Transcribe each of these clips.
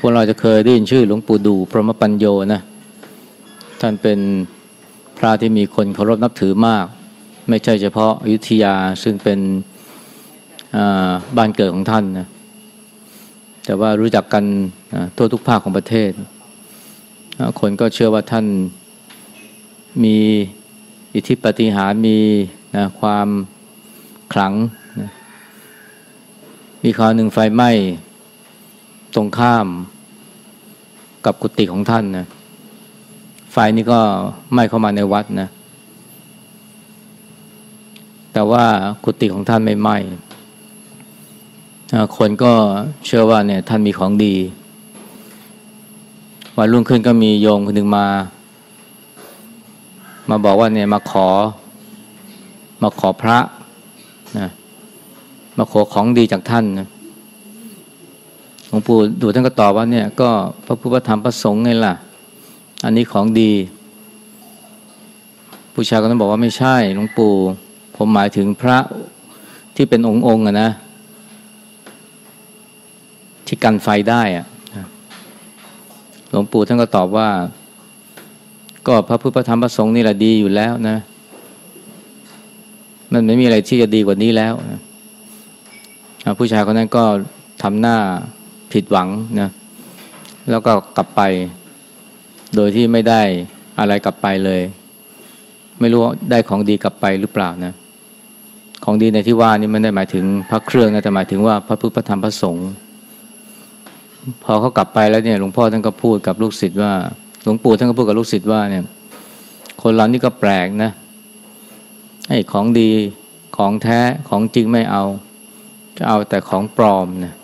พวกเราจะเคยได้ยินชื่อหลวงปู่ดูพรหมปัญโยนะท่านเป็นพระที่มีคนเคารพนับถือมาก ไม่ใช่เฉพาะอยุธยาซึ่งเป็นบ้านเกิดของท่านนะแต่ว่ารู้จักกันทั่วทุกภาคของประเทศ คนก็เชื่อว่าท่านมีอิทธิปฏิหารมีนะความขลังนะมีคราวหนึ่งไฟไหม้ ตรงข้ามกับกุฏิของท่านนะไฟนี่ก็ไหม้เข้ามาในวัดนะ แต่ว่ากุฏิของท่านไม่ไหม้คนก็เชื่อว่าเนี่ยท่านมีของดีวันรุ่งขึ้นก็มีโยมคนหนึ่งมา มาบอกว่าเนี่ยมาขอ มาขอพระนะมาขอของดีจากท่านนะ หลวงปู่ดูท่านก็ตอบว่าเนี่ยก็พระพุทธธรรมประสงค์ไงล่ะ อันนี้ของดี ผู้ชายก็ต้องบอกว่าไม่ใช่หลวงปู่ผมหมายถึงพระที่เป็นองค์องค์อะนะ ที่กันไฟได้อะหลวงปู่ท่านก็ตอบว่า ก็พระพุทธธรรมประสงค์นี่แหละดีอยู่แล้วนะ มันไม่มีอะไรที่จะดีกว่านี้แล้วนะผู้ชายคนนั้นก็ทำหน้า ผิดหวังนะแล้วก็กลับไป โดยที่ไม่ได้อะไรกลับไปเลย ไม่รู้ได้ของดีกลับไปหรือเปล่านะของดีในที่ว่านี่ไม่ได้หมายถึงพระเครื่องนะแต่หมายถึงว่าพระพุทธธรรมพระสงฆ์พอเขากลับไปแล้วเนี่ยหลวงพ่อท่านก็พูดกับลูกศิษย์ว่าหลวงปู่ท่านก็พูดกับลูกศิษย์ว่าเนี่ย คนเรานี่ก็แปลกนะไอ้ของดีของแท้ของจริงไม่เอา จะเอาแต่ของปลอมนะ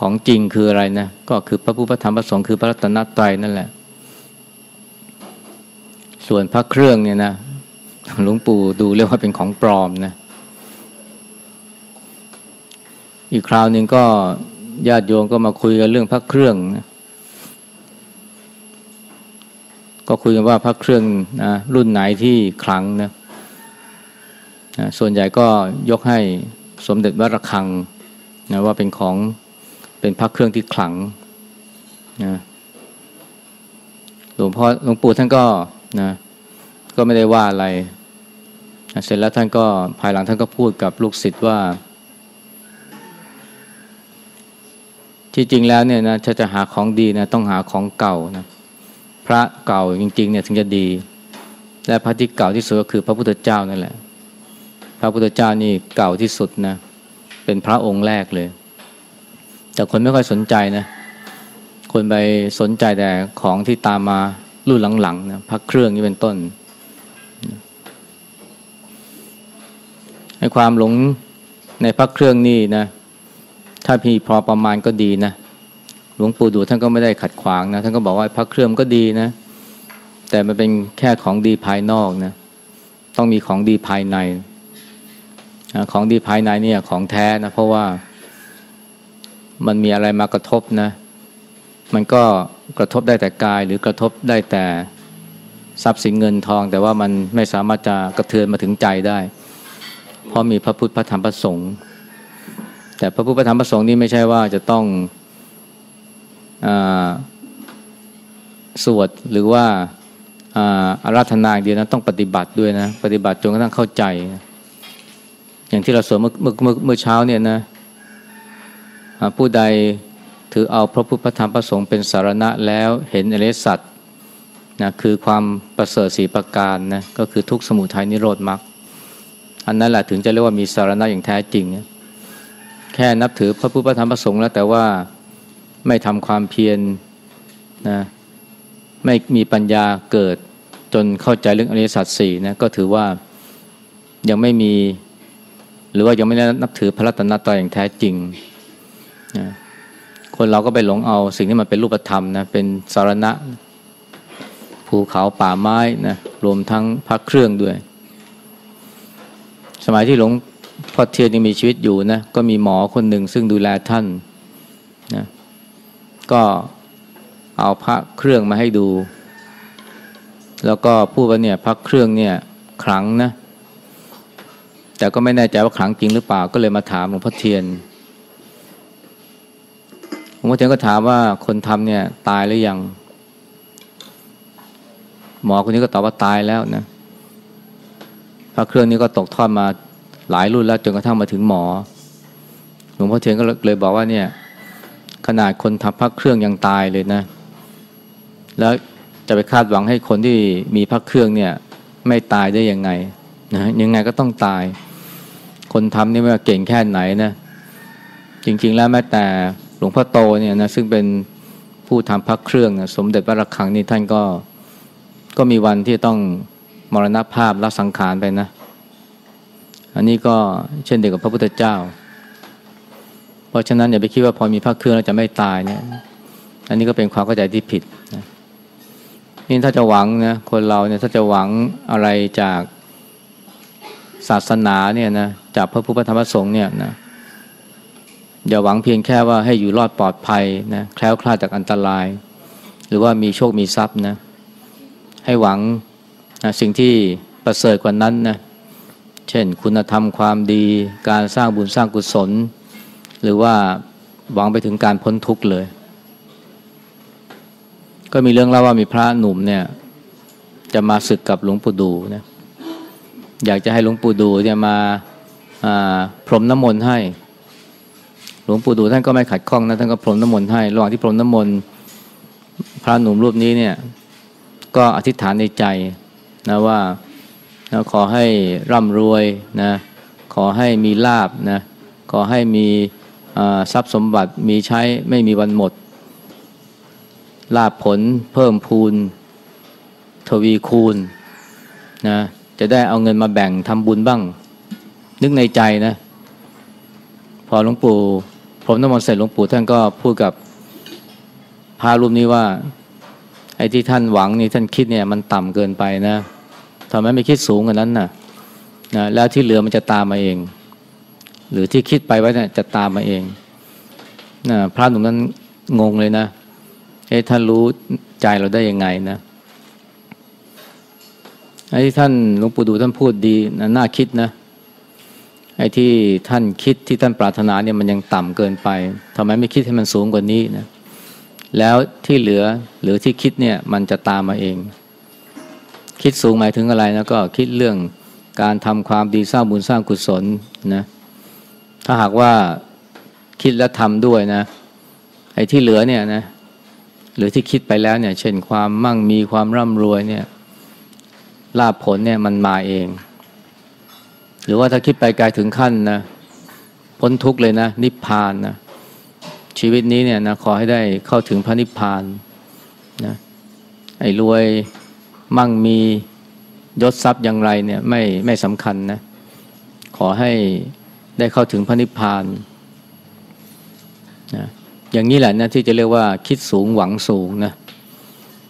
ของจริงคืออะไรนะ ก็คือพระพุทธธรรมพระสงฆ์คือพระรัตนตรัยนั่นแหละ ส่วนพระเครื่องเนี่ยนะหลวงปู่ดูเรียกว่าเป็นของปลอมนะ อีกคราวหนึ่งก็ญาติโยมก็มาคุยกันเรื่องพระเครื่องนะก็คุยกันว่าพระเครื่องนะรุ่นไหนที่คลังนะนะส่วนใหญ่ก็ยกให้สมเด็จวัดระฆังนะว่าเป็นของ เป็นพระเครื่องที่ขลังนะหลวงพ่อหลวงปู่ท่านก็นะก็ไม่ได้ว่าอะไรนะเสร็จแล้วท่านก็ภายหลังท่านก็พูดกับลูกศิษย์ว่า ที่จริงแล้วเนี่ยนะถ้าจะหาของดีนะต้องหาของเก่านะพระเก่าจริงๆเนี่ยถึงจะดี และพระที่เก่าที่สุดก็คือพระพุทธเจ้านั่นแหละ พระพุทธเจ้านี่เก่าที่สุดนะเป็นพระองค์แรกเลย แต่คนไม่ค่อยสนใจนะ คนไปสนใจแต่ของที่ตามมารุ่นหลังๆนะพักเครื่องนี่เป็นต้นให้ความหลงในพักเครื่องนี่นะ ถ้าพีพอประมาณก็ดีนะหลวงปู่ดูท่านก็ไม่ได้ขัดขวางนะท่านก็บอกว่าพักเครื่องก็ดีนะ แต่มันเป็นแค่ของดีภายนอกนะ ต้องมีของดีภายใน ของดีภายในเนี่ยของแท้นะเพราะว่า มันมีอะไรมากระทบนะ มันก็กระทบได้แต่กายหรือกระทบได้แต่ทรัพย์สินเงินทอง แต่ว่ามันไม่สามารถจะกระเทือนมาถึงใจได้ เพราะมีพระพุทธพระธรรมพระสงฆ์แต่พระพุทธพระธรรมพระสงฆ์นี่ไม่ใช่ว่าจะต้องอสวดหรือว่าอาราธนาเดียวนะต้องปฏิบัติด้วยนะ ปฏิบัติจนกระทั่งเข้าใจ อย่างที่เราสวดเมื่อเมื่อเมื่อเช้าเนี่ยนะ ผู้ใดถือเอาพระพุทธธรรมประสงค์เป็นสารณะแล้วเห็นอริสัตนะคือความประเสริฐสีประการนะก็คือทุกสมุทัยนิโรธมรรคอันนั้นแหละถึงจะเรียกว่ามีสารณะอย่างแท้จริง แค่นับถือพระพุทธธรรมประสงค์แล้วแต่ว่าไม่ทำความเพียรนะไม่มีปัญญาเกิดจนเข้าใจเรื่องอริยสัจสี่นะก็ถือว่ายังไม่มี หรือว่ายังไม่ได้นับถือพระรัตนตรัยอย่างแท้จริง นะคนเราก็ไปหลงเอาสิ่งที่มันเป็นรูปธรรมนะเป็นสารณะ ภูเขาป่าไม้นะรวมทั้งพักเครื่องด้วย สมัยที่หลวงพ่อเทียนยังมีชีวิตอยู่นะก็มีหมอคนหนึ่งซึ่งดูแลท่านนะก็เอาพระเครื่องมาให้ดู แล้วก็พูดว่าเนี่ยพระเครื่องเนี่ยขลังนะ แต่ก็ไม่แน่ใจว่าขลังจริงหรือเปล่าก็เลยมาถามหลวงพ่อเทียน ลวงพ่อเทียนก็ถามว่าคนทำเนี่ย ตายหรือยัง หมอคนนี้ก็ตอบว่าตายแล้วนะพระเครื่องนี้ก็ตกทอดมาหลายรุ่นแล้วจนกระทั่งมาถึงหมอหลวงพ่อเทียนก็เลยบอกว่าเนี่ย ขนาดคนทำพระเครื่องยังตายเลยนะ แล้วจะไปคาดหวังให้คนที่มีพระเครื่องเนี่ย ไม่ตายได้ยังไงนะยังไงก็ต้องตาย คนทำนี่ไม่ว่าเก่งแค่ไหนนะ จริง ๆ แล้วแม้แต่ หลวงพ่อโตเนี่ยนะซึ่งเป็นผู้ทำพระเครื่องนะสมเด็จพระระฆังนี่ท่านก็ก็มีวันที่ต้องมรณภาพละสังขารไปนะ อันนี้ก็เช่นเดียวกับพระพุทธเจ้า เพราะฉะนั้นอย่าไปคิดว่าพอมีพระเครื่องแล้วจะไม่ตายเนี่ย อันนี้ก็เป็นความเข้าใจที่ผิดนะนี่ถ้าจะหวังนะคนเราเนี่ยถ้าจะหวังอะไรจากศาสนาเนี่ยนะจากพระพุทธธรรมสงฆ์เนี่ยนะ อย่าหวังเพียงแค่ว่าให้อยู่รอดปลอดภัยนะแคล้วคลาดจากอันตราย หรือว่ามีโชคมีทรัพย์นะให้หวังนะสิ่งที่ประเสริฐกว่านั้นนะเช่น คุณธรรมความดี การสร้างบุญสร้างกุศล หรือว่าหวังไปถึงการพ้นทุกข์เลย ก็มีเรื่องเล่าว่ามีพระหนุ่มเนี่ยจะมาศึกกับหลวงปู่ดูนะอยากจะให้หลวงปู่ดูเนี่ยมาพรมน้ำมนต์ให้ หลวงปู่ดูท่านก็ไม่ขัดข้องนะท่านก็พรมน้ำมนต์ให้ระหว่างที่พรมน้ำมนต์พระหนุ่มรูปนี้เนี่ยก็อธิษฐานในใจนะว่าขอให้ร่ำรวยนะขอให้มีลาบนะขอให้มีทรัพย์สมบัติมีใช้ไม่มีวันหมด ลาบผลเพิ่มพูน ทวีคูณนะจะได้เอาเงินมาแบ่งทำบุญบ้าง นึกในใจนะ พอหลวงปู่ ผมน้ำมนต์เสร็จหลวงปู่ท่านก็พูดกับพารูปนี้ว่า ไอ้ที่ท่านหวังนี่ท่านคิดเนี่ยมันต่ำเกินไปนะทำไมไม่คิดสูงกว่านั้นนะนะแล้วที่เหลือมันจะตามมาเอง หรือที่คิดไปไว้เนี่ยจะตามมาเองนะพระหนุ่มนั้นงงเลยนะเอ้ท่านรู้ใจเราได้ยังไงนะไอ้ที่ท่านหลวงปู่ดูท่านพูดดีนะน่าคิดนะ ไอ้ที่ท่านคิดที่ท่านปรารถนาเนี่ยมันยังต่ำเกินไปทำไมไม่คิดให้มันสูงกว่านี้นะแล้วที่เหลือหรือที่คิดเนี่ยมันจะตามมาเอง คิดสูงหมายถึงอะไรนะก็คิดเรื่องการทำความดีสร้างบุญสร้างกุศลนะถ้าหากว่าคิดและทำด้วยนะไอ้ที่เหลือเนี่ยนะหรือที่คิดไปแล้วเนี่ย เช่นความมั่งมีความร่ำรวยเนี่ยลาภผลเนี่ยมันมาเอง หรือว่าถ้าคิดไปไกลถึงขั้นนะพ้นทุกข์เลยนะ นิพพานนะชีวิตนี้เนี่ยนะขอให้ได้เข้าถึงพระนิพพานนะไอ้รวยมั่งมียศทรัพย์อย่างไรเนี่ยไม่ไม่สำคัญนะขอให้ได้เข้าถึงพระนิพพานนะอย่างนี้แหละนะที่จะเรียกว่าคิดสูงหวังสูงนะ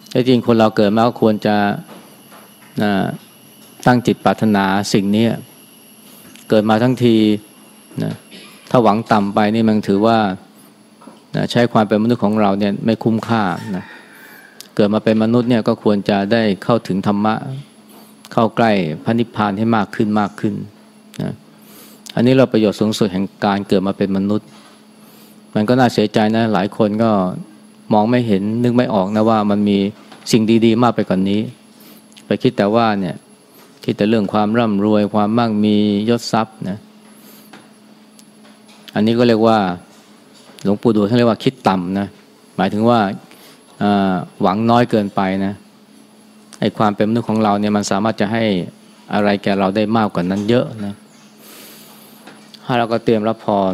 แต่จริงคนเราเกิดมาก็ควรจะนะตั้งจิตปรารถนาสิ่งนี้ เกิดมาทั้งทีนะถ้าหวังต่ำไปนี่มันถือว่านะใช้ความเป็นมนุษย์ของเราเนี่ยไม่คุ้มค่านะเกิดมาเป็นมนุษย์เนี่ยก็ควรจะได้เข้าถึงธรรมะ เข้าใกล้พระนิพพานให้มากขึ้นมากขึ้นนะอันนี้เราประโยชน์สูงสุดแห่งการเกิดมาเป็นมนุษย์ มันก็น่าเสียใจนะหลายคนก็มองไม่เห็นนึกไม่ออกนะว่ามันมีสิ่งดี ๆ มากไปกว่านนี้ ไปคิดแต่ว่าเนี่ย คิดแต่เรื่องความร่ำรวยความมั่งมียศทรัพย์นะอันนี้ก็เรียกว่าหลวงปู่ดูลท่านเรียกว่าคิดต่ำนะหมายถึงว่าหวังน้อยเกินไปนะไอ้ความเป็นมนุษย์ของเราเนี่ยมันสามารถจะให้อะไรแก่เราได้มากกว่านั้นเยอะนะถ้าเราก็เตรียมรับพร